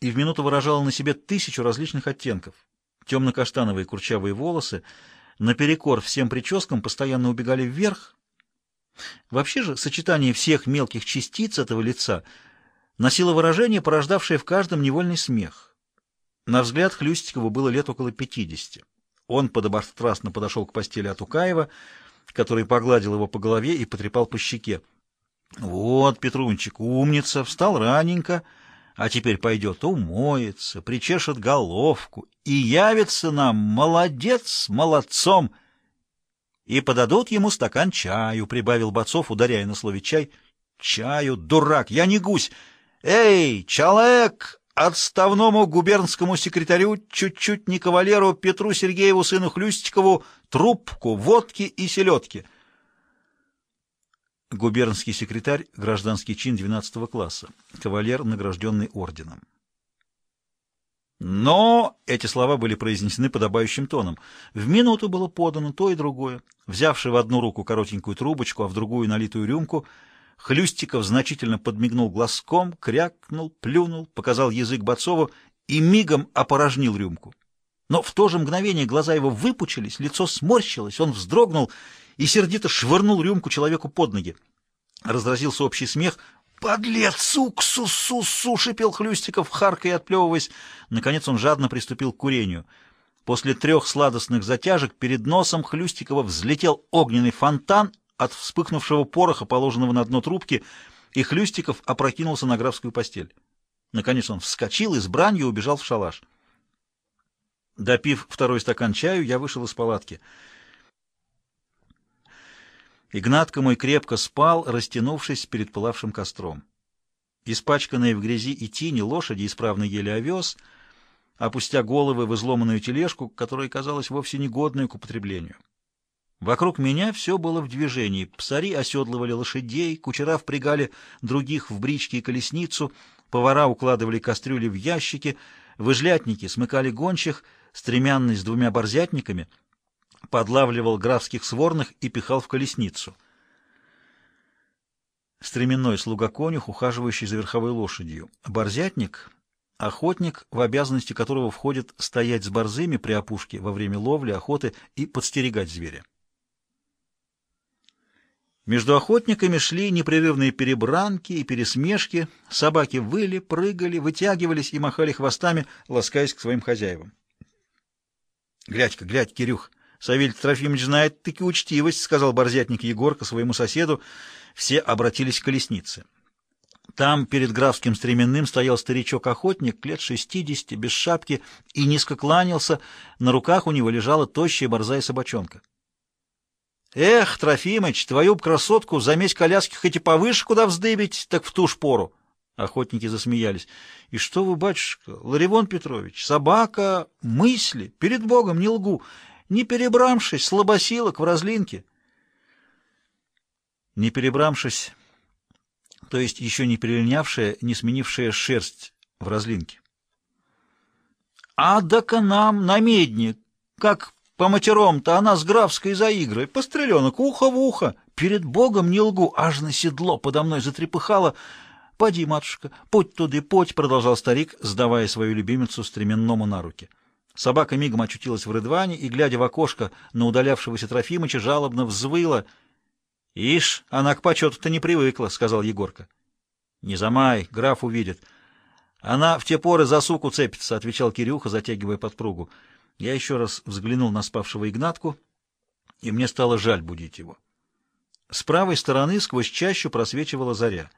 и в минуту выражала на себе тысячу различных оттенков. Темно-каштановые курчавые волосы наперекор всем прическам постоянно убегали вверх. Вообще же сочетание всех мелких частиц этого лица носило выражение, порождавшее в каждом невольный смех. На взгляд Хлюстикову было лет около пятидесяти. Он подобострастно подошел к постели Атукаева, который погладил его по голове и потрепал по щеке. — Вот, Петрунчик, умница, встал раненько, а теперь пойдет умоется, причешет головку и явится нам молодец молодцом. И подадут ему стакан чаю, — прибавил Бацов, ударяя на слове «чай». — Чаю, дурак, я не гусь. Эй, человек! отставному губернскому секретарю, чуть-чуть не кавалеру Петру Сергееву, сыну Хлюстикову, трубку, водки и селедки. Губернский секретарь, гражданский чин 12 класса, кавалер, награжденный орденом. Но эти слова были произнесены подобающим тоном. В минуту было подано то и другое. Взявший в одну руку коротенькую трубочку, а в другую налитую рюмку — Хлюстиков значительно подмигнул глазком, крякнул, плюнул, показал язык Бацову и мигом опорожнил рюмку. Но в то же мгновение глаза его выпучились, лицо сморщилось, он вздрогнул и сердито швырнул рюмку человеку под ноги. Разразился общий смех. «Подлец! Уксус-су-су!» — шипел Хлюстиков, харкая и отплевываясь. Наконец он жадно приступил к курению. После трех сладостных затяжек перед носом Хлюстикова взлетел огненный фонтан — от вспыхнувшего пороха, положенного на дно трубки, и Хлюстиков опрокинулся на графскую постель. Наконец он вскочил и с бранью убежал в шалаш. Допив второй стакан чаю, я вышел из палатки. Игнатка мой крепко спал, растянувшись перед пылавшим костром. Испачканные в грязи и тени лошади исправно ели овес, опустя головы в изломанную тележку, которая казалась вовсе негодной к употреблению. Вокруг меня все было в движении. Псари оседлывали лошадей, кучера впрягали других в брички и колесницу, повара укладывали кастрюли в ящики, выжлятники смыкали гончих, стремянный с двумя борзятниками подлавливал графских сворных и пихал в колесницу. Стременной слуга-конюх, ухаживающий за верховой лошадью. Борзятник — охотник, в обязанности которого входит стоять с борзыми при опушке во время ловли, охоты и подстерегать зверя. Между охотниками шли непрерывные перебранки и пересмешки, собаки выли, прыгали, вытягивались и махали хвостами, ласкаясь к своим хозяевам. — Глядь-ка, глядь, Кирюх, Савелий Трофимович знает таки учтивость, — сказал борзятник Егорка своему соседу. Все обратились к колеснице. Там перед графским стременным стоял старичок-охотник, лет шестидесяти, без шапки, и низко кланялся, на руках у него лежала тощая борзая собачонка. Эх, Трофимыч, твою б красотку замесь коляски хоть и повыше куда вздыбить, так в ту ж пору. Охотники засмеялись. И что вы, батюшка, Ларивон Петрович, собака, мысли, перед Богом не лгу, не перебрамшись, слабосилок в разлинке. Не перебрамшись, то есть еще не перелинявшая, не сменившая шерсть в разлинке. А да-ка нам на медне, как по матером-то она с графской за игры, постреленок ухо в ухо. Перед Богом не лгу, аж на седло подо мной затрепыхала. «Поди, матушка, путь туды, путь», — продолжал старик, сдавая свою любимицу стременному на руки. Собака мигом очутилась в рыдване и, глядя в окошко на удалявшегося Трофимыча, жалобно взвыла. «Ишь, она к почету-то не привыкла», — сказал Егорка. «Не замай, граф увидит». «Она в те поры за суку цепится», — отвечал Кирюха, затягивая подпругу. Я еще раз взглянул на спавшего Игнатку, и мне стало жаль будить его. С правой стороны сквозь чащу просвечивала заря.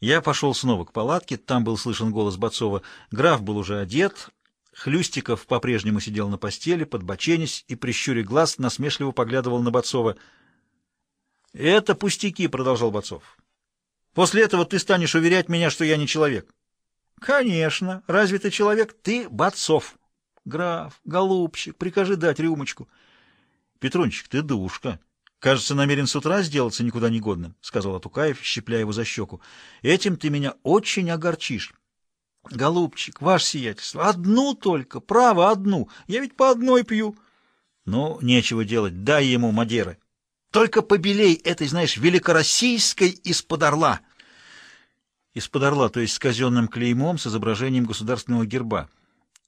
Я пошел снова к палатке, там был слышен голос Бацова. Граф был уже одет, Хлюстиков по-прежнему сидел на постели, подбоченясь и, прищуря глаз, насмешливо поглядывал на Бацова. — Это пустяки, — продолжал Бацов. — После этого ты станешь уверять меня, что я не человек. — Конечно. Разве ты человек? Ты Бацов. Граф, голубчик, прикажи дать рюмочку. Петрончик, ты душка. Кажется, намерен с утра сделаться никуда не годным, сказал Атукаев, щипляя его за щеку. Этим ты меня очень огорчишь. Голубчик, ваше сиятельство, одну только, право, одну. Я ведь по одной пью. Ну, нечего делать, дай ему Мадеры. Только побелей этой, знаешь, великороссийской из-под орла. из-под орла, то есть с казенным клеймом с изображением государственного герба.